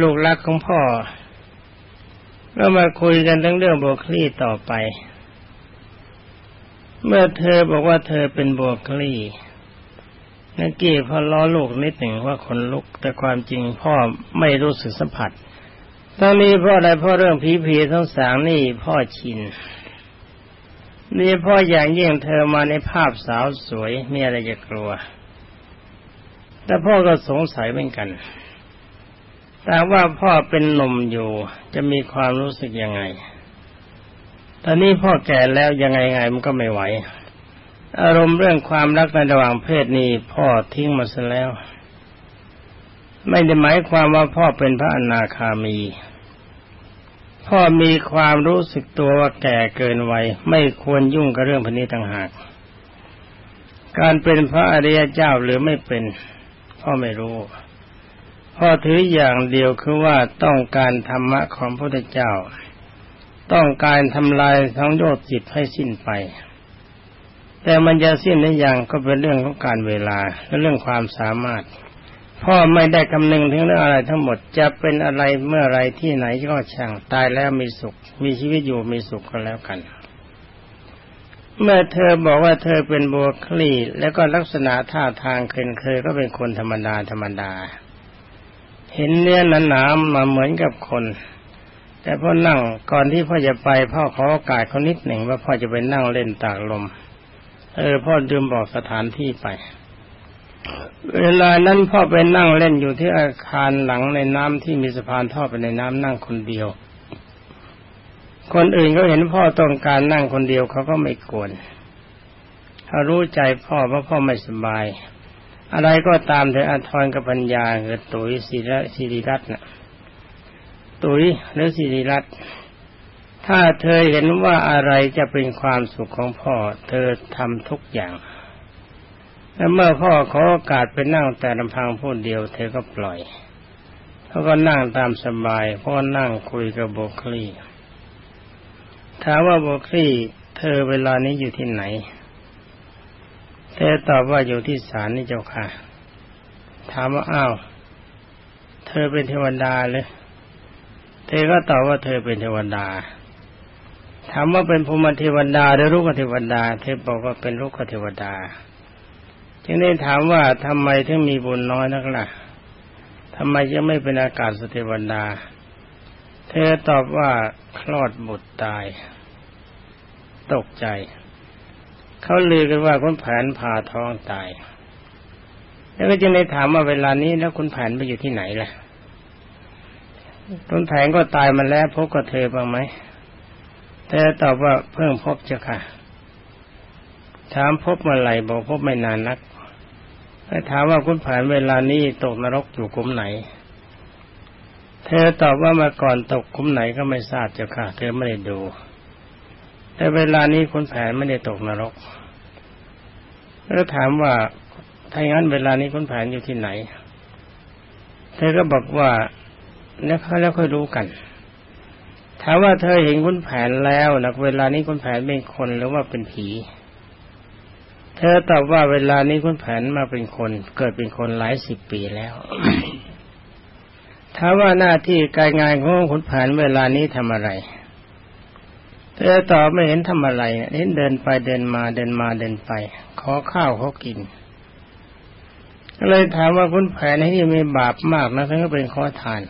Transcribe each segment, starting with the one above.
ลูกรักของพ่อก็มาคุยกันทั้งเรื่องโบวคลี่ต่อไป เมื่อเธอบอกว่าเธอเป็นโบวคลี่นักกี้พอล้อลูกนิดหนึ่งว่าคนลุก แต่ความจริงพ่อไม่รู้สึกสัมผัสตอนนี้พ่ออะไรพ่อเรื่องผีผีทั้งสางนี่พ่อชินนี่พ่ออย่างยิ่งเธอมาในภาพสาวสวยมีอะไรจะกลัว แต่พ่อก็สงสัยเหมือนกัน แต่ว่าพ่อเป็นหนุ่มอยู่จะมีความรู้สึกยังไง ตอนนี้พ่อแก่แล้วยังไงไงมันก็ไม่ไหว อารมณ์เรื่องความรักในระหว่างเพศนี้พ่อทิ้งมาซะแล้ว ไม่ได้หมายความว่าพ่อเป็นพระอนาคามี พ่อมีความรู้สึกตัวว่าแก่เกินวัยไม่ควรยุ่งกับเรื่องพนี้ต่างหาก การเป็นพระอริยเจ้าหรือไม่เป็น พ่อไม่รู้ พ่อถืออย่างเดียวคือว่าต้องการธรรมะของพระพุทธเจ้า ต้องการทำลายทั้งโยชจิตให้สิ้นไป แต่มันจะสิ้นหรือยังก็เป็นเรื่องของการเวลาและเรื่องความสามารถพ่อไม่ได้คำนึงถึงเรื่องอะไรทั้งหมดจะเป็นอะไรเมื่อไรที่ไหนก็ช่างตายแล้วมีสุข มีชีวิตอยู่มีสุขก็แล้วกัน เมื่อเธอบอกว่าเธอเป็นบัวคลีแล้วก็ลักษณะท่าทางเคยเคยก็เป็นคนธรรมดาธรรมดา เห็นเนื้อหนาหนามาเหมือนกับคน แต่พ่อนั่งก่อนที่พ่อจะไปพ่อขอโอกาสเขานิดหนึ่งว่าพ่อจะไปนั่งเล่นตากลม เออ พ่อดืมบอกสถานที่ไป เวลานั้นพ่อไปนั่งเล่นอยู่ที่อาคารหลังในน้ำที่มีสะพานท่อไปในน้ำนั่งคนเดียว คนอื่นเขาเห็นพ่อต้องการนั่งคนเดียวเขาก็ไม่กวนเขารู้ใจพ่อว่าพ่อไม่สบาย อะไรก็ตามแต่อาทรกับปัญญาเกิดตุยศิริศิริรัตน์น่ะตุยหรือศิริรัตน์ถ้าเธอเห็นว่าอะไรจะเป็นความสุขของพ่อ เธอทำทุกอย่างแล้วเมื่อพ่อขอโอกาสไปนั่งแต่ลำพังพูดเดียว เธอก็ปล่อยเขาก็นั่งตามสบายพ่อนั่งคุยกับโบคลีถามว่าโบคลีเธอเวลานี้อยู่ที่ไหน เธอตอบว่าอยู่ที่ศาลนี่เจ้าค่ะ ถามว่าอ้าวเธอเป็นเทวดาเลยเธอก็ตอบว่าเธอเป็นเทวดา ถามว่าเป็นภูมิเทวดาหรือลูกเทวดา เธอบอกว่าเป็นลูกเทวดา จึงได้ถามว่าทำไมถึงมีบุญน้อยนักล่ะทำไมยังไม่เป็นอากาศสเทวดา เธอตอบว่าคลอดบุตรตาย ตกใจ เขาลือกันว่าคุณแผนผ่าท้องตาย แล้วก็จึงได้ถามว่าเวลานี้แล้วคุณแผนไปอยู่ที่ไหนล่ะคุณแผนก็ตายมาแล้วพบกับเธอบ้างไหมเธอตอบว่าเพิ่งพบเจ้าค่ะ ถามพบเมื่อไหร่บอกพบไม่นานนักให้ถามว่าคุณแผนเวลานี้ตกนรกอยู่กุมไหน เธอตอบว่ามาก่อนตกคุมไหนก็ไม่ทราบเจ้าค่ะ เธอไม่ได้ดู แต่เวลานี้คุณแผนไม่ได้ตกนรก แล้วถามว่าถ้าอย่างนั้นเวลานี้คุณแผนอยู่ที่ไหน เธอก็บอกว่าแล้วเขาแล้วค่อยรู้กัน ถามว่าเธอเห็นคุณแผนแล้วนะเวลานี้คุณแผนเป็นคนหรือว่าเป็นผี เธอตอบว่าเวลานี้คุณแผนมาเป็นคน เกิดเป็นคนหลายสิบปีแล้วถามว่าหน้าที่การงานของคุณแผนเวลานี้ทำอะไร เธอตอบไม่เห็นทำอะไรเห็นเดินไปเดินมาเดินมาเดินไป ขอข้าวเขากินก็เลยถามว่าคุณแผนที่มีบาปมากนะทั้งก็เป็นขอทาน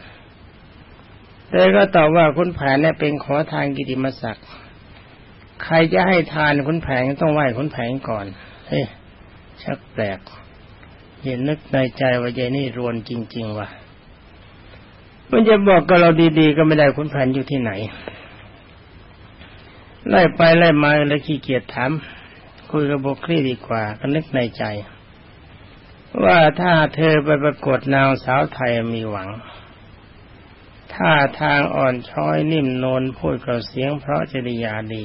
เธอก็ตอบว่าคุณแผนเนี่ยเป็นขอทานกิติมศักดิ์ใครจะให้ทานคุณแผนต้องไหว้คุณแผนก่อนเฮ้ชักแปลกเห็นนึกในใจว่าใจนี่รวนจริง ๆ ว่ะมันจะบอกกับเราดีๆ ก็ไม่ได้คุณแผนอยู่ที่ไหน ไล่ไปไล่มาแล้วขี้เกียจถาม คุยกับโบคลี่ดีกว่าก็นึกในใจ ว่าถ้าเธอไปประกวดนางสาวไทยมีหวังถ้าทางอ่อนช้อยนิ่มนวลพูดกับเสียงเพราะจริยาดี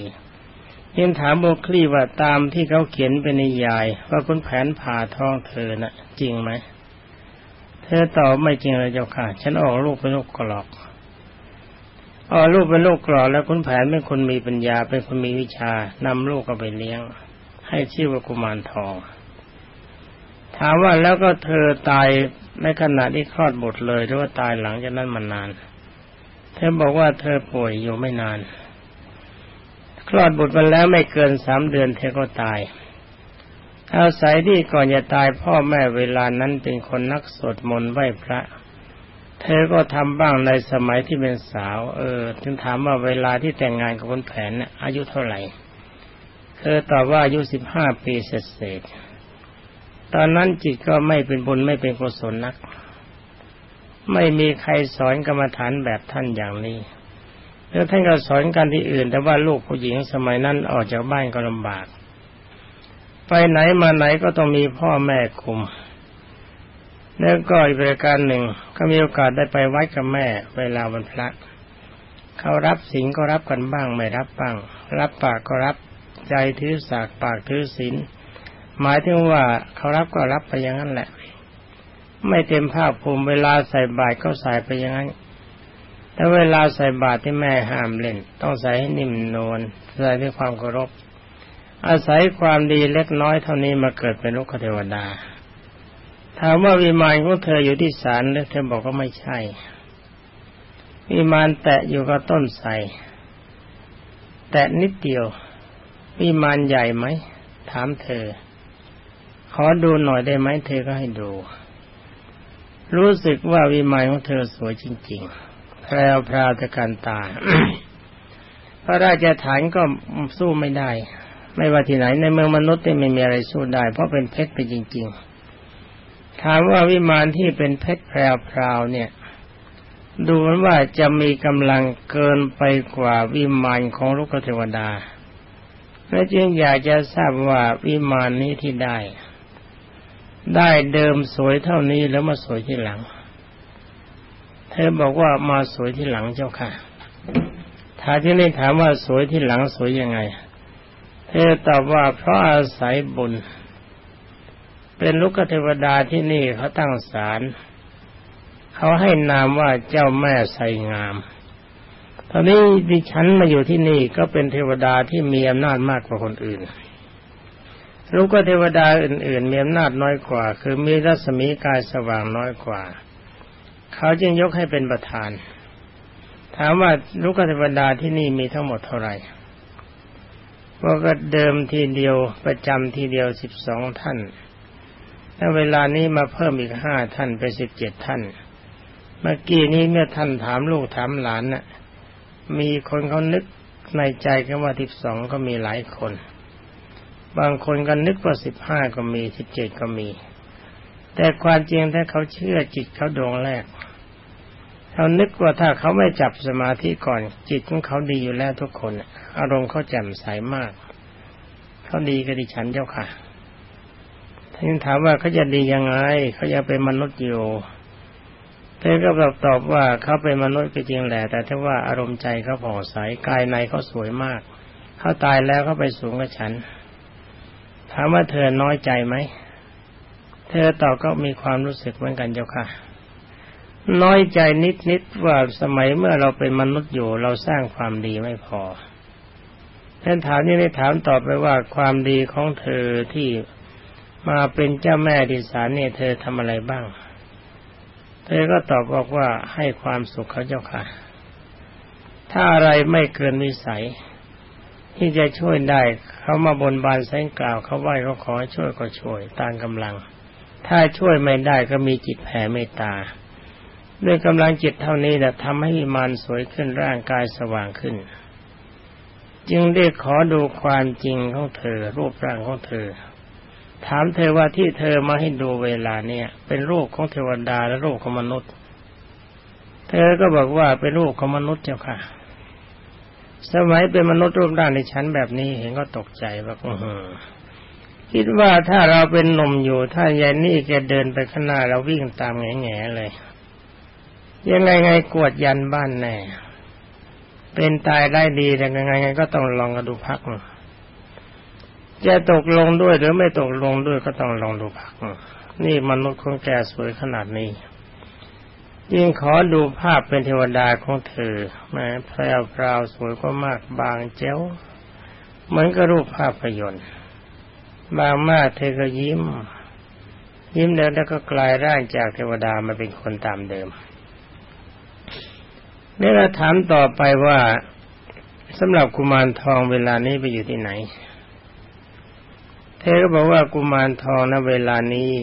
ยังถามโบคลีว่าตามที่เขาเขียนเป็นนิยาย ว่าคุณแผนผ่าท้องเธอนะ่ะ จริงไหม เธอตอบไม่จริงเลยเจ้าค่ะ ฉันออกลูกเป็นลูกกรอก ออลูกเป็นลูกกรอกแล้วคุณแผนเป็นคนมีปัญญาเป็นคนมีวิชานำลูกก็ไปเลี้ยง ให้ชื่อว่ากุมารทอง ถามว่าแล้วก็เธอตายในขณะที่คลอดบุตรเลยหรือว่าตายหลังจากนั้นมานาน เธอบอกว่าเธอป่วยอยู่ไม่นาน คลอดบุตรมาแล้วไม่เกินสามเดือนเธอก็ตายอาศัยที่ก่อนจะตายพ่อแม่เวลานั้นเป็นคนนักสวดมนต์ไหว้พระ เธอก็ทำบ้างในสมัยที่เป็นสาว เออ ถึงถามว่าเวลาที่แต่งงานกับคนแผนอายุเท่าไหร่ เธอตอบว่าอายุสิบห้าปีเศษตอนนั้นจิตก็ไม่เป็นบุญไม่เป็นกุศลนัก ไม่มีใครสอนกรรมฐานแบบท่านอย่างนี้แล้วท่านก็สอนกันที่อื่น แต่ว่าลูกผู้หญิงสมัยนั้นออกจากบ้านก็ลำบาก ไปไหนมาไหนก็ต้องมีพ่อแม่คุม แล้วก็อีกประการหนึ่ง ก็มีโอกาสได้ไปวัดกับแม่ เวลาวันพระเขารับสิงก็รับกันบ้างไม่รับบ้าง รับปากก็รับใจถือสากปากถือศีลหมายถึงว่าเขารับก็รับไปอย่างนั้นแหละ ไม่เต็มภาคภูมิเวลาใส่บาตรก็ใส่ไปอย่างนั้นแต่เวลาใส่บาตรที่แม่ห้ามเล่น ต้องใส่ให้นิ่มนวลใส่ด้วยความเคารพอาศัยความดีเล็กน้อยเท่านี้มาเกิดเป็นลูกเทวดา ถามว่าวิมานของเธออยู่ที่ศาลแล้วเธอบอกว่าไม่ใช่ วิมานแตะอยู่กับต้นไทรแตะนิดเดียว วิมานใหญ่ไหมถามเธอ ขอดูหน่อยได้ไหมเธอก็ให้ดู รู้สึกว่าวิมานของเธอสวยจริง ๆ แพรวพราวตะการตา พระราชฐานก็สู้ไม่ได้ ไม่ว่าที่ไหนในเมืองมนุษย์ไม่มีอะไรสู้ได้ เพราะเป็นเพชรไปจริง ๆ ถามว่าวิมานที่เป็นเพชรแพรวพราวเนี่ย ดูเหมือนว่าจะมีกำลังเกินไปกว่าวิมานของลูกเทวดาและจึงอยากจะทราบว่าวิมานนี้ที่ได้ ได้เดิมสวยเท่านี้แล้วมาสวยที่หลัง เธอบอกว่ามาสวยที่หลังเจ้าค่ะถ้าที่นี่ถามว่าสวยที่หลังสวยยังไง เธอตอบว่าเพราะอาศัยบุญ เป็นลูกเทวดาที่นี่เขาตั้งศาลเขาให้นามว่าเจ้าแม่ไสงาม ตอนนี้ดิฉันมาอยู่ที่นี่ก็เป็นเทวดาที่มีอำนาจมากกว่าคนอื่นรู้ก็เทวดาอื่น ๆ มีอำนาจน้อยกว่า คือมีรัศมีกายสว่างน้อยกว่า เขาจึงยกให้เป็นประธาน ถามว่าลูกเทวดาที่นี่มีทั้งหมดเท่าไหร่ว่าก็เดิมทีเดียวประจำทีเดียวสิบสองท่าน แล้วเวลานี้มาเพิ่มอีกห้าท่านไปสิบเจ็ดท่าน เมื่อกี้นี้เมื่อท่านถามลูกถามหลานน่ะ มีคนเขานึกในใจกันว่าสิบสองก็มีหลายคน บางคนก็นึกว่าสิบห้าก็มีสิบเจ็ดก็มี แต่ความจริงถ้าเขาเชื่อจิตเขาดวงแรกเขานึกว่าถ้าเขาไม่จับสมาธิก่อน จิตของเขาดีอยู่แล้วทุกคน อารมณ์เขาแจ่มใสมาก เขาดีก็ดิฉันเจ้าค่ะ ท่านถามว่าเขาจะดียังไงเขายังเป็นมนุษย์อยู่เธอก็ตอบตอบว่าเขาเป็นมนุษย์ก็จริงแหละ แต่ถ้าว่าอารมณ์ใจเขาผ่องใสกายในเขาสวยมากเขาตายแล้วเขาไปสูงกับฉัน ถามว่าเธอน้อยใจไหมเธอตอบก็มีความรู้สึกเหมือนกันเจ้าค่ะ น้อยใจนิดๆว่าสมัยเมื่อเราเป็นมนุษย์อยู่ เราสร้างความดีไม่พอท่านถามนี่ได้ถามตอบไปว่าความดีของเธอที่ มาเป็นเจ้าแม่ดิสานเนี่ยเธอทำอะไรบ้าง เธอก็ตอบบอกว่าให้ความสุขเขาเจ้าค่ะ ถ้าอะไรไม่เกินวิสัย ที่จะช่วยได้เขามาบนบานแสงกล่าวเขาไหว้เขาขอช่วยก็ช่วยตามกำลัง ถ้าช่วยไม่ได้ก็มีจิตแผ่เมตตาด้วยกำลังจิตเท่านี้แหละทำให้มันสวยขึ้นร่างกายสว่างขึ้น จึงได้ขอดูความจริงของเธอ รูปร่างของเธอ ถามเธอว่าที่เธอมาให้ดูเวลาเนี่ย เป็นรูปของเทวดาและรูปของมนุษย์ เธอก็บอกว่าเป็นรูปของมนุษย์เจ้าค่ะ สมัยเป็นมนุษย์รูปร่างในชั้นแบบนี้เห็นก็ตกใจว่าคิดว่าถ้าเราเป็นหนุ่มอยู่ถ้ายายนี่แกเดินไปข้างหน้าเราวิ่งตามแง่ๆเลย ยังไงไงกวดยันบ้านแน่เป็นตายได้ดีแต่ยังไงไงก็ต้องลองกระดูพัก จะตกลงด้วยหรือไม่ตกลงด้วยก็ต้องลองดูพักนี่มนุษย์คนแก่สวยขนาดนี้ยิ่งขอดูภาพเป็นเทวดาของเธอแม้แพรวพราวสวยก็มากบางเจ้าเหมือนกับรูปภาพยนตร์บางมากเธอก็ยิ้ม ยิ้มแล้วแล้วก็กลายร่างจากเทวดามาเป็นคนตามเดิมนี่เราถามต่อไปว่าสำหรับกุมารทองเวลานี้ไปอยู่ที่ไหน เธอก็บอกว่ากุมารทองณเวลานี้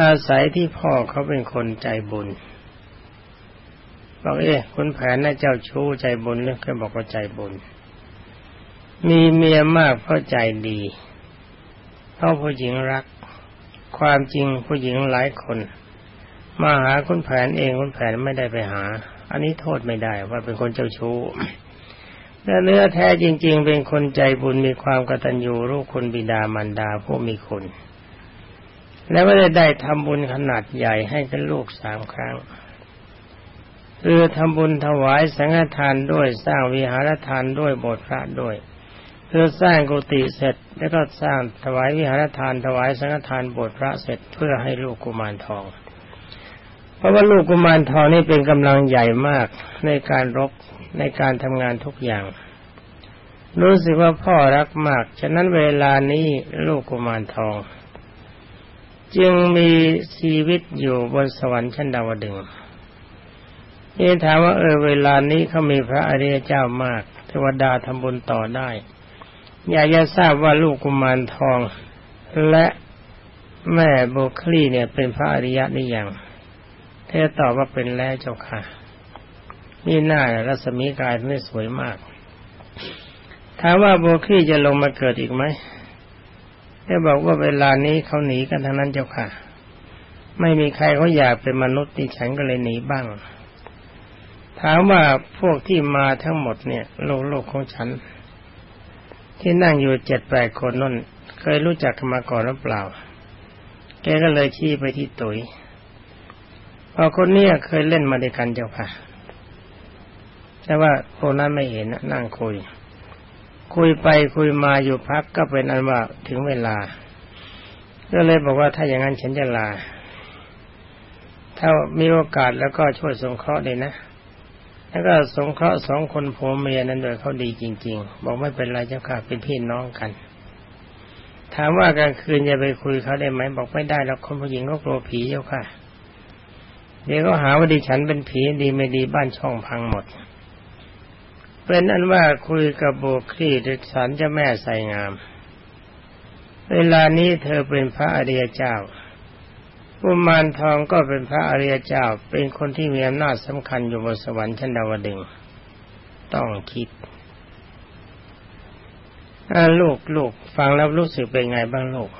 อาศัยที่พ่อเขาเป็นคนใจบุญบอกเอ๊ะคุณแผนน่าเจ้าชู้ใจบุญหรือแค่บอกว่าใจบุญ มีเมียมากเพราะใจดีเพราะผู้หญิงรัก ความจริงผู้หญิงหลายคน มาหาคุณแผนเองคุณแผนไม่ได้ไปหา อันนี้โทษไม่ได้ว่าเป็นคนเจ้าชู้ แต่เนื้อแท้จริง ๆ เป็นคนใจบุญมีความกตัญญูรู้คุณบิดามารดาผู้มีคุณ และไม่ได้ได้ทำบุญขนาดใหญ่ให้กับลูกสามครั้งคือทำบุญถวายสังฆทานด้วยสร้างวิหารทานด้วยโบสถ์พระด้วยคือสร้างกุฏิเสร็จ แล้วก็สร้างถวายวิหารทานถวายสังฆทานโบสถ์พระเสร็จเพื่อให้ลูกกุมารทอง เพราะว่าลูกกุมารทองนี่เป็นกำลังใหญ่มากในการรบ ในการทำงานทุกอย่าง รู้สึกว่าพ่อรักมาก ฉะนั้นเวลานี้ลูกกุมารทอง จึงมีชีวิตอยู่บนสวรรค์ชั้นดาวดึงนี่ถามว่าเออเวลานี้เขามีพระอริยเจ้ามาก เทวดาทำบุญต่อได้ อยากจะทราบว่าลูกกุมารทอง และแม่โบคลีเนี่ยเป็นพระอริยะนี่อย่างเธอตอบว่าเป็นแล้วเจ้าค่ะ นี่หน้ารัศมีกายไม่สวยมากถามว่าโบคีจะลงมาเกิดอีกไหมได้บอกว่าเวลานี้เขาหนีกันทั้งนั้นเจ้าค่ะ ไม่มีใครเขาอยากเป็นมนุษย์ที่ฉันก็เลยหนีบ้าง ถามว่าพวกที่มาทั้งหมดเนี่ยโลกโลกของฉัน ที่นั่งอยู่เจ็ดแปดคนนั่นเคยรู้จักกันมาก่อนหรือเปล่า แกก็เลยชี้ไปที่ตุ๋ยพอคนนี้เคยเล่นมาด้วยกันเจ้าค่ะ แต่ว่าพวกนั้นไม่เห็นนั่งคุย คุยไปคุยมาอยู่พักก็เป็นอันว่าถึงเวลา ก็เลยบอกว่าถ้าอย่างนั้นฉันจะลา ถ้ามีโอกาสแล้วก็ช่วยสงเคราะห์เลยนะ แล้วก็สงเคราะห์สองคนผัวเมียนั้นโดยเขาดีจริง ๆ บอกไม่เป็นไรเจ้าค่ะเป็นพี่น้องกัน ถามว่ากลางคืนจะไปคุยเขาได้ไหมบอกไม่ได้แล้วคนผู้หญิงก็กลัวผีเจ้าค่ะเดี๋ยวก็หาว่าดิฉันเป็นผีดีไม่ดีบ้านช่องพังหมด เป็นอันว่าคุยกับโบคลีดึกสันเจ้าแม่ใส่งาม เวลานี้เธอเป็นพระอริยเจ้าอุมานทองก็เป็นพระอริยเจ้า เป็นคนที่มีอำนาจสำคัญอยู่บนสวรรค์ชั้นดาวดึง ต้องคิดลูกลูกฟังแล้วรู้สึกเป็นไงบ้างลูก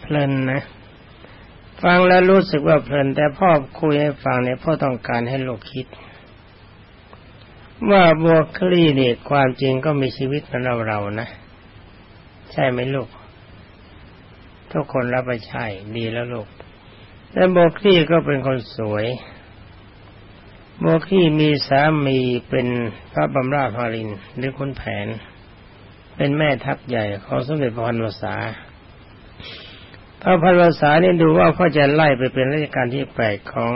เพลินนะ ฟังแล้วรู้สึกว่าเพลิน แต่พ่อคุยให้ฟังเนี่ยพ่อต้องการให้ลูกคิด ว่าบัวคลี่นี่ความจริงก็มีชีวิตเหมือนเราเรานะ ใช่ไหมลูก ทุกคนรับไปใช่ดีแล้วลูกแต่บัวคลี่ก็เป็นคนสวยบัวคลี่มีสามีเป็นพระบำราภารินหรือคนแผน เป็นแม่ทัพใหญ่ของสมเด็จพระพันวษาพระพันวษานี่ดูว่าพ่อจะไล่ไปเป็นราชการที่แปดของ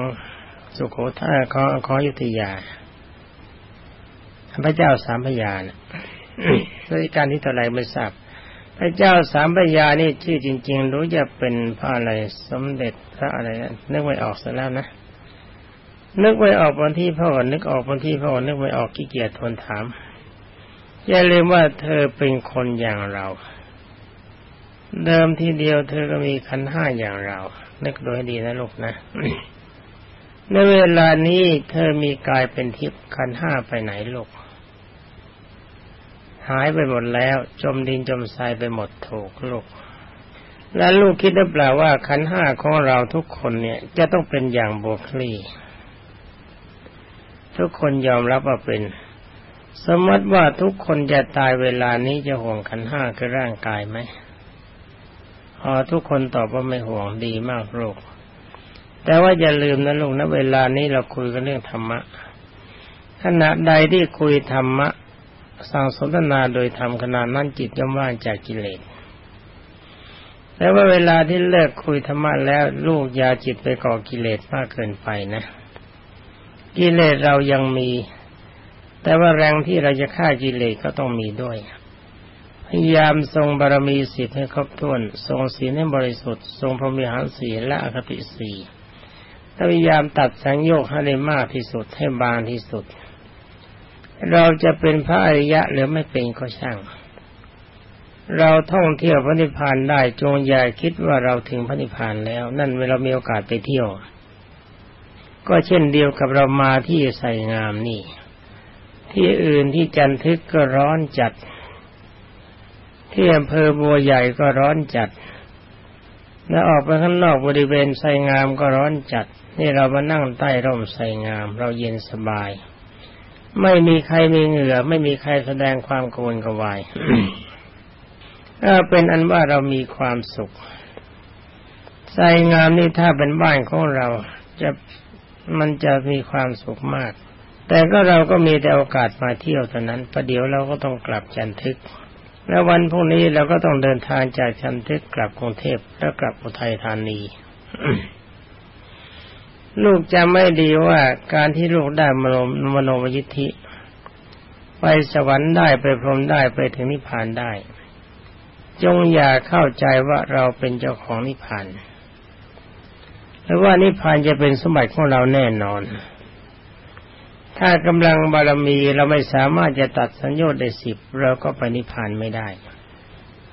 สุโขทัยของของยุธยา พระเจ้าสามพยานราชการที่เท่าไรไม่ทราบพระเจ้าสามพยานี่ชื่อจริง ๆ รู้จะเป็นพระอะไรสมเด็จพระอะไรนะนึกไม่ออกเสียแล้วนะนึกไม่ออกวันที่พ่อนึกออกวันที่พ่อนึกไม่ออกขี้เกียจทนถามอย่าลืมว่าเธอเป็นคนอย่างเรา เดิมทีเดียวเธอก็มีขันห้าอย่างเรา นึกโดยดีนะลูกนะ ในเวลานี้เธอมีกายเป็นทิพย์ขันห้าไปไหนลูกหายไปหมดแล้ว จมดินจมทรายไปหมดถูกลูก และลูกคิดหรือเปล่าว่าขันห้าของเราทุกคนเนี่ย จะต้องเป็นอย่างโบคลีทุกคนยอมรับว่าเป็น สมมติว่าทุกคนจะตายเวลานี้จะห่วงขันห้าคือร่างกายไหมพอทุกคนตอบว่าไม่ห่วงดีมากลูก แต่ว่าอย่าลืมนะลูกนะเวลานี้เราคุยกันเรื่องธรรมะขณะใดที่คุยธรรมะสั่งสนทนาโดยทำขนาดนั้นจิตย่อมว่างจากกิเลสแต่ว่าเวลาที่เลิกคุยธรรมะแล้วลูกยาจิตไปก่อกิเลสมากเกินไปนะ กิเลสเรายังมี แต่ว่าแรงที่เราจะฆ่ากิเลสก็ต้องมีด้วยพพยายามทรงบารมีสิบให้ครบถ้วน ทรงศีลให้บริสุทธิ์ ทรงพรหมิหารสีและอคติสี พยายามตัดสังโยกให้ได้มากที่สุดให้บางที่สุด เราจะเป็นพระอริยะหรือไม่เป็นก็ช่าง เราท่องเที่ยวพระนิพพานได้จงอย่าคิดว่าเราถึงพระนิพพานแล้ว นั่นเวลามีโอกาสไปเที่ยว ก็เช่นเดียวกับเรามาที่ใส่งามนี่ ที่อื่นที่จันทึกก็ร้อนจัด ที่อำเภอบัวใหญ่ก็ร้อนจัด แล้วออกไปข้างนอกบริเวณไซงามก็ร้อนจัด นี่เรามานั่งใต้ร่มไทรงาม เราเย็นสบาย ไม่มีใครมีเหงื่อ ไม่มีใครแสดงความโกนกวายเป็นอันว่าเรามีความสุขไทรงามนี่ถ้าเป็นบ้านของเราจะมันจะมีความสุขมาก แต่ก็เราก็มีแต่โอกาสมาเที่ยวเท่านั้นประเดี๋ยวเราก็ต้องกลับจันทึก แล้ววันพรุ่งนี้เราก็ต้องเดินทางจากจันทึกลับกรุงเทพแล้วกลับอุทัยธานี ลูกจำไม่ดีว่าการที่ลูกได้มโนมโนมยิทธิ ไปสวรรค์ได้ไปพรหมได้ไปถึงนิพพานได้ จงอย่าเข้าใจว่าเราเป็นเจ้าของนิพพานหรือว่านิพพานจะเป็นสมบัติของเราแน่นอน ถ้ากำลังบารมีเราไม่สามารถจะตัดสัญญาได้สิบเราก็ไปนิพพานไม่ได้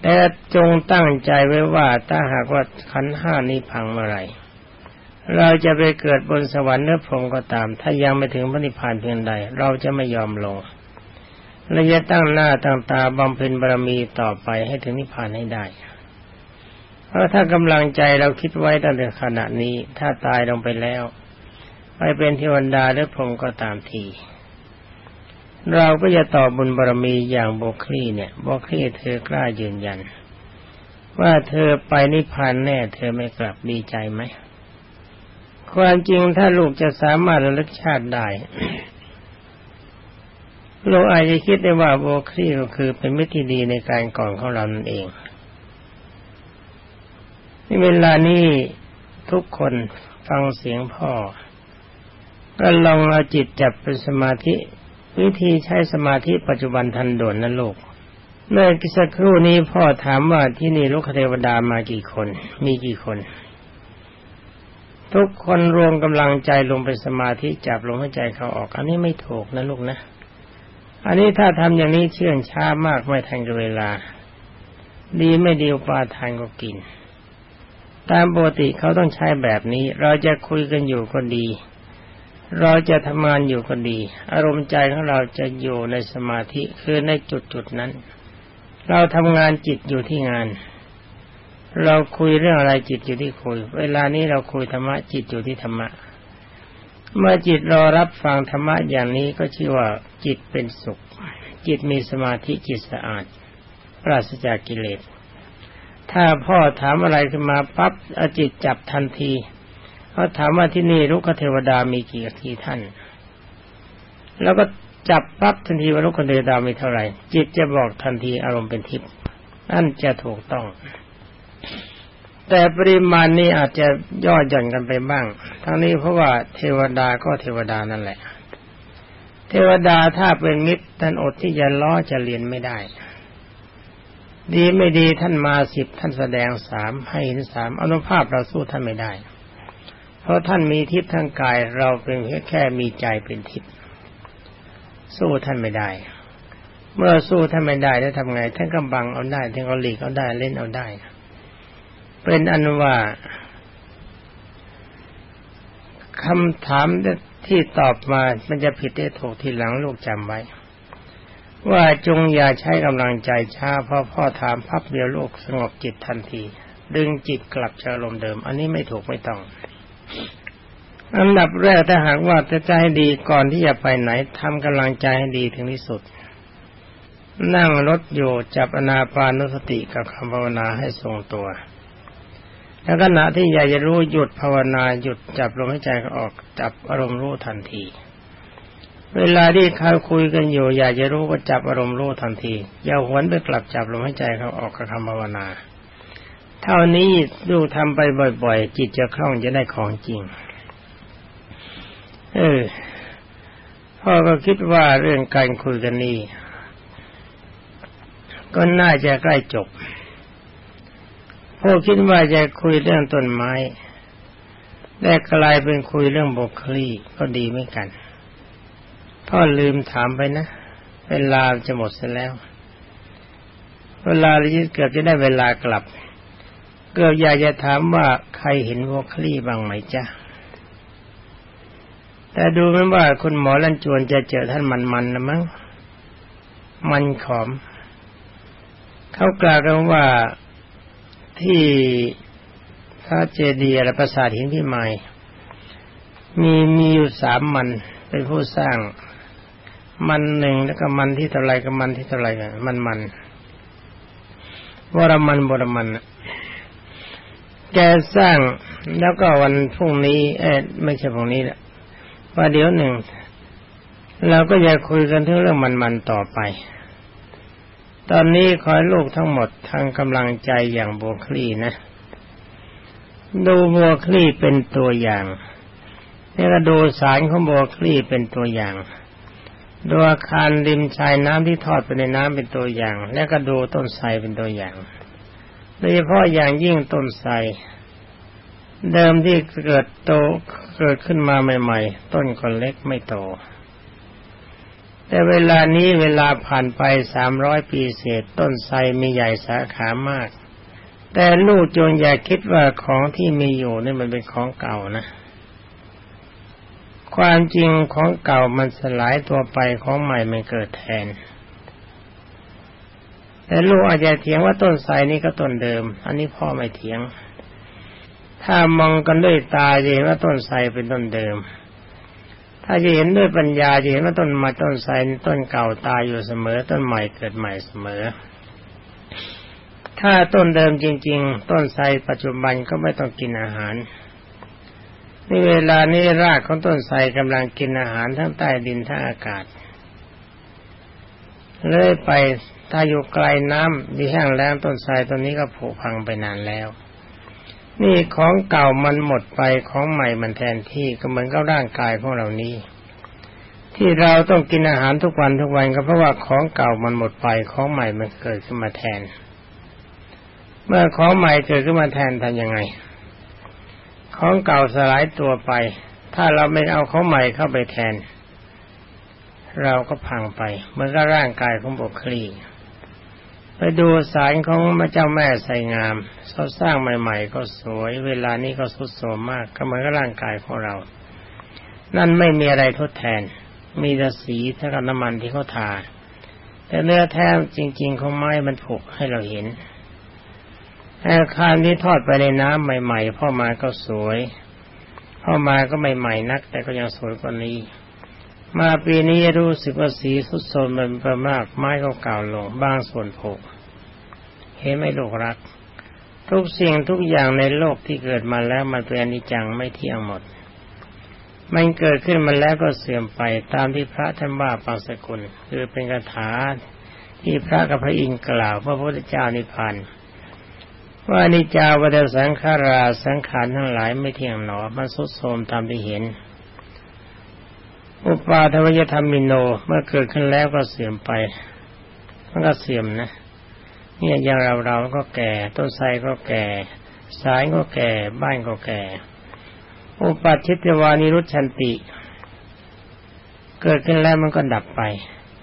แต่จงตั้งใจไว้ว่าถ้าหากว่าขันห้านี้พังเมื่อไรเราจะไปเกิดบนสวรรค์หรือพรหมก็ตาม ถ้ายังไม่ถึงพระนิพพานเพียงใด เราจะไม่ยอมลงเราจะตั้งหน้าตั้งตาบำเพ็ญบารมีต่อไปให้ถึงนิพพานให้ได้ เพราะถ้ากำลังใจเราคิดไว้ตั้งแต่ขณะนี้ ถ้าตายลงไปแล้ว ไปเป็นเทวดาหรือพรหมก็ตามที เราก็จะตอบบุญบารมีอย่างโบคลี่เนี่ยโบคลี่เธอกล้ายืนยัน ว่าเธอไปนิพพานแน่ เธอไม่กลับดีใจไหมความจริงถ้าลูกจะสามารถระลึกชาติได้เราอาจจะคิดได้ว่าโบครีก็คือเป็นมิตรที่ดีในการก่อนของเรานั่นเองในเวลานี้ทุกคนฟังเสียงพ่อ ก็ลองเอาจิตจับเป็นสมาธิ วิธีใช้สมาธิปัจจุบันทันด่วนนะลูกเมื่อสักครู่นี้พ่อถามว่าที่นี่ลูกเทวดามากี่คน มีกี่คน ทุกคนรวมกำลังใจลงไปสมาธิจับลมหายใจเขาออก อันนี้ไม่ถูกนะลูกนะ อันนี้ถ้าทำอย่างนี้เชื่องช้ามากไม่ทันกับเวลา ดีไม่ดีปลาทานก็กิน ตามปกติเขาต้องใช้แบบนี้ เราจะคุยกันอยู่คนดี เราจะทำงานอยู่คนดี อารมณ์ใจของเราจะอยู่ในสมาธิคือในจุดจุดนั้น เราทำงานจิตอยู่ที่งาน เราคุยเรื่องอะไรจิตอยู่ที่คุย เวลานี้เราคุยธรรมะจิตอยู่ที่ธรรมะ เมื่อจิตรอรับฟังธรรมะอย่างนี้ก็ชื่อว่าจิตเป็นสุข จิตมีสมาธิจิตสะอาด ปราศจากกิเลสถ้าพ่อถามอะไรขึ้นมาปั๊บอจิตจับทันที เขาถามว่าที่นี่ลุกเทวดามีกี่กี่ท่าน แล้วก็จับปั๊บทันทีว่าลุกเทวดามีเท่าไหร่ จิตจะบอกทันทีอารมณ์เป็นทิพย์นั่นจะถูกต้อง แต่ปริมาณนี้อาจจะย่อหย่อนกันไปบ้าง ทั้งนี้เพราะว่าเทวดาก็เทวดานั่นแหละ เทวดาถ้าเป็นมิตรท่านอดที่จะล้อจะเรียนไม่ได้ดีไม่ดีท่านมาสิบท่านแสดงสามให้เห็นสามอนุภาพเราสู้ท่านไม่ได้ เพราะท่านมีทิพย์ทางกายเราเป็นแค่มีใจเป็นทิพย์สู้ท่านไม่ได้ เมื่อสู้ท่านไม่ได้แล้วทำไงท่านก็บังเอาได้ท่านก็หลีกเอาได้เล่นเอาได้ เป็นอันว่าคำถามที่ตอบมา มันจะผิดได้ถูกทีหลังลูกจำไว้ ว่าจงอย่าใช้กำลังใจช้าเพราะพ่อถามพับเดียวลูกสงบจิตทันที ดึงจิตกลับเชิลมเดิม อันนี้ไม่ถูกไม่ต้อง อันดับแรกถ้าหากว่าจะใจดีก่อนที่จะไปไหนทำกำลังใจให้ดีถึงที่สุด นั่งรถอยู่จับอนาปานุสติกับคำภาวนาให้ทรงตัว แล้วขณะที่อยากจะรู้หยุดภาวนาหยุดจับลมหายใจออกจับอารมณ์รู้ทันที เวลาที่เขาคุยกันอยู่ อยากจะรู้ก็จับอารมณ์รู้ทันทีอย่าหวนไปกลับจับลมหายใจเขาออกกับคำภาวนา เท่านี้ดูทำไปบ่อยๆจิตจะคล่องจะได้ของจริง เออพ่อก็คิดว่าเรื่องการคุยกันนี้ก็น่าจะใกล้จบพวกคิดว่าจะคุยเรื่องต้นไม้แต่กลายเป็นคุยเรื่องบกคลีก็ดีไม่กันพ่อลืมถามไปนะ เวลาจะหมดเสียแล้ว เวลาเราเกือบจะได้เวลากลับ กือบอยากจะถามว่าใครเห็นบกคลีบ้างไหมจ๊ะ แต่ดูเหมือนว่าคุณหมอลันจวนจะเจอท่านมันๆนะมั้ง มันขอม เขากล่าวกันว่าที่พระเจดีย์และปราสาทหินพิมายมีมีอยู่สามมันเป็นผู้สร้าง มันหนึ่งแล้วก็มันที่เท่าไรกับมันที่เท่าไรกันมันมันวรมันบรมัน แกสร้างแล้วก็วันพรุ่งนี้ เอ๊ะไม่ใช่พรุ่งนี้แหละว่าเดี๋ยวหนึ่งเราก็จะคุยกันเรื่องมันมันต่อไป ตอนนี้ขอลูกทั้งหมดทางกำลังใจอย่างโบคลีนะ ดูบัวคลี่เป็นตัวอย่างนี่ก็ดูสารของบัวคลี่เป็นตัวอย่าง ดูอาคารริมชายน้ำที่ทอดไปในน้ำเป็นตัวอย่าง แล้วก็ดูต้นไทรเป็นตัวอย่าง โดยเฉพาะอย่างยิ่งต้นไทรเดิมที่เกิดโตเกิดขึ้นมาใหม่ ๆ ต้นก็เล็กไม่โต แต่เวลานี้เวลาผ่านไปสามร้อยปีเศษ ต้นไทรมีใหญ่สาขามาก แต่ลูกจงอย่าคิดว่าของที่มีอยู่นี่มันเป็นของเก่านะ ความจริงของเก่ามันสลายตัวไปของใหม่มันเกิดแทน แต่ลูกอาจจะเถียงว่าต้นไทรนี่ก็ต้นเดิม อันนี้พ่อไม่เถียง ถ้ามองกันด้วยตาจะเห็นว่าต้นไทรเป็นต้นเดิม ถ้าจะเห็นด้วยปัญญาจะเห็นว่าต้นมาต้นไทรต้นเก่าตายอยู่เสมอ ต้นใหม่เกิดใหม่เสมอ ถ้าต้นเดิมจริง ๆ ต้นไทรปัจจุบันก็ไม่ต้องกินอาหารนี่เวลานี้รากของต้นไทรกำลังกินอาหารทั้งใต้ดินทั้งอากาศ เลยไปถ้าอยู่ไกลน้ำดีแห้งแล้งต้นทรายต้นนี้ก็ผุพังไปนานแล้ว นี่ของเก่ามันหมดไปของใหม่มันแทนที่ก็เหมือนกับร่างกายของเรานี้ ที่เราต้องกินอาหารทุกวันทุกวันก็เพราะว่าของเก่ามันหมดไปของใหม่มันเกิดขึ้นมาแทน เมื่อของใหม่เกิดขึ้นมาแทนทำยังไง ของเก่าสลายตัวไป ถ้าเราไม่เอาของใหม่เข้าไปแทน เราก็พังไปเหมือนกับร่างกายของบุคลีไปดูสารของพระเจ้าแม่ใส่งามเขาสร้างใหม่ ๆ ก็สวย เวลานี้ก็สุดโสมมาก ก็เหมือนกับร่างกายของเรา นั่นไม่มีอะไรทดแทน มีแต่สีเท่ากับน้ำมันที่เขาทา แต่เนื้อแท้จริงๆของไม้มันผุให้เราเห็นอาคารที่ทอดไปในน้ำใหม่ ๆ พ่อมาก็สวย พ่อมาก็ใหม่ๆนัก แต่ก็ยังสวยกว่านี้ มาปีนี้รู้สึกว่าสีสุดโทมเป็นประมาก ไม้ก็เก่าลงบางส่วนผกเห็นไม่โลกรัก ทุกสิ่งทุกอย่างในโลกที่เกิดมาแล้วมันเป็นอนิจจังไม่เที่ยงหมด มันเกิดขึ้นมาแล้วก็เสื่อมไปตามที่พระท่านว่าปังสกุล คือเป็นคาถาที่พระกับพระอินทร์กล่าวพระพุทธเจ้านิพพานว่านิจาวัฏสังขาราสังขารทั้งหลายไม่เที่ยงหนอมันสุดโทมตามที่เห็น อุปาทวยธรรมิโนเมื่อเกิดขึ้นแล้วก็เสื่อมไป มันก็เสื่อมนะเนี่ยอย่างเราเราก็แก่ ต้นไทรก็แก่ สายก็แก่ บ้านก็แก่ อุปัชิตวานิรุชันติ เกิดขึ้นแล้วมันก็ดับไป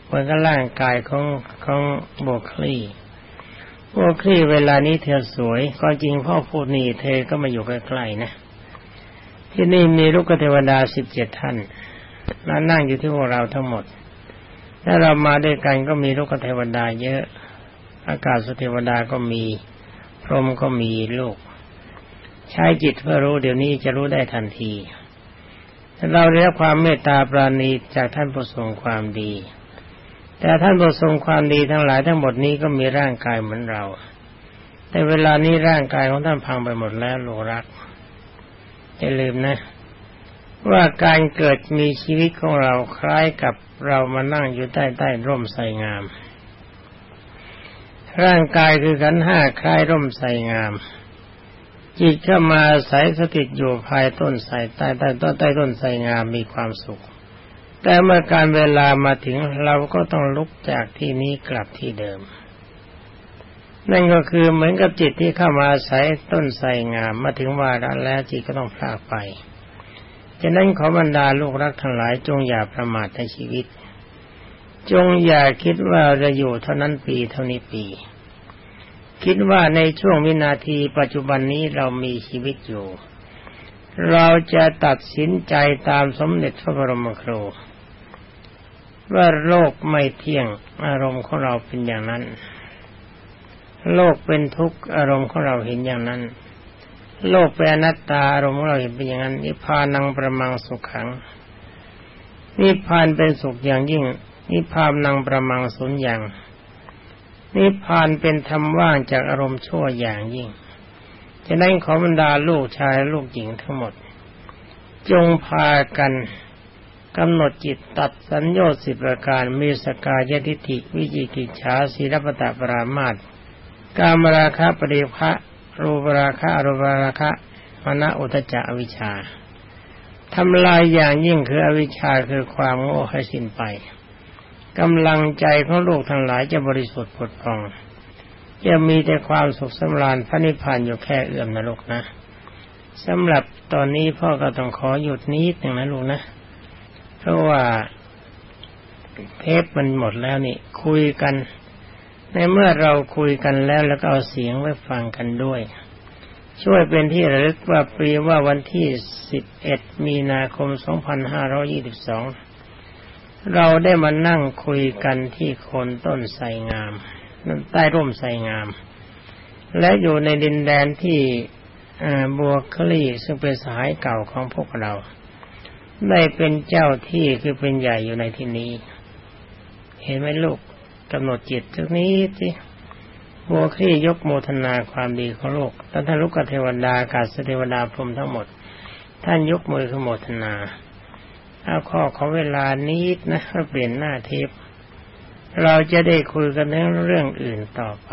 เหมือนกับร่างกายของของโบคลีพวกคลีเวลานี้เธอสวย ก็จริงพ่อพูดนี่เธอก็มาอยู่ใกล้ๆนะ ที่นี่มีลูกเทวดาสิบเจ็ดท่าน แล้วนั่งอยู่ที่พวกเราทั้งหมด ถ้าเรามาด้วยกันก็มีลูกเทวดาเยอะ อากาศสเทวดาก็มี พรหมก็มีลูก ใช้จิตเพื่อรู้เดี๋ยวนี้จะรู้ได้ทันทีเราเรียกความเมตตาปราณีจากท่านผู้ทรงความดี แต่ท่านผู้ทรงความดีทั้งหลายทั้งหมดนี้ก็มีร่างกายเหมือนเรา แต่เวลานี้ร่างกายของท่านพังไปหมดแล้วโลรักอย่าลืมนะ ว่าการเกิดมีชีวิตของเราคล้ายกับเรามานั่งอยู่ใต้ใต้ร่มไทรงาม ร่างกายคือขันห้าคล้ายร่มไทรงาม จิตก็มาใสสถิตอยู่ภายต้นไทรใต้ใต้ต้นใต้ต้นไทรงามมีความสุข แต่เมื่อการเวลามาถึงเราก็ต้องลุกจากที่นี้กลับที่เดิม นั่นก็คือเหมือนกับจิตที่เข้ามาอาศัยต้นไทรงามมาถึงวาระแล้วจิตก็ต้องพลากไป ฉะนั้นขอบรรดาลูกรักทั้งหลายจงอย่าประมาทในชีวิต จงอย่าคิดว่าจะอยู่เท่านั้นปีเท่านี้ปี คิดว่าในช่วงวินาทีปัจจุบันนี้เรามีชีวิตอยู่ เราจะตัดสินใจตามสมเด็จพระบรมครูว่าโลกไม่เที่ยงอารมณ์ของเราเป็นอย่างนั้น โลกเป็นทุกข์อารมณ์ของเราเห็นอย่างนั้น โลกเป็นอนัตตาอารมณ์ของเราเป็นอย่างนั้นนิพพานังประมังสุขขังนิพพานเป็นสุขอย่างยิ่ง นิพพานนังประมังสุญญ์อย่าง นิพพานเป็นธรรมว่างจากอารมณ์ชั่วอย่างยิ่งจะนั้นขอบรรดาลูกชายลูกหญิงทั้งหมด จงพากันกำหนดจิตตัดสัญญาสิบประการมีสกายทิฏฐิวิจิกิจฉาศีลปตะปรามาตกามราคะปริภะ รูปราคะอรูปราคะมณอุตจะอวิชชาทำลายอย่างยิ่งคืออวิชชาคือความโง่ให้สิ้นไปกำลังใจของลูกทั้งหลายจะบริสุทธิ์ผดพอง จะมีแต่ความสุขสำราญพระนิพพานอยู่แค่เอื้อมนะลูกนะสำหรับตอนนี้พ่อก็ต้องขอหยุดนิดหนึ่งนะลูกนะ เพราะว่าเทปมันหมดแล้วนี่ คุยกัน ในเมื่อเราคุยกันแล้วแล้วก็เอาเสียงไว้ฟังกันด้วย ช่วยเป็นที่ระลึกว่าปีว่าวันที่ 11 มีนาคม 2522 เราได้มานั่งคุยกันที่โคนต้นไทรงามนั่นใต้ร่มไทรงาม และอยู่ในดินแดนที่บัวคลีซึ่งเป็นสายเก่าของพวกเรา ได้เป็นเจ้าที่คือเป็นใหญ่อยู่ในที่นี้ เห็นไหมลูก กำหนดจิตตรงนี้สิบัวคลี่ยกโมทนาความดีของโลกแล้วท่านลูกเทวดากาศเทวดาพรมทั้งหมด ท่านยกมือขโมทนาเอาข้อของเวลานี้นะเปลี่ยนหน้าเทปเราจะได้คุยกันเรื่องอื่นต่อไป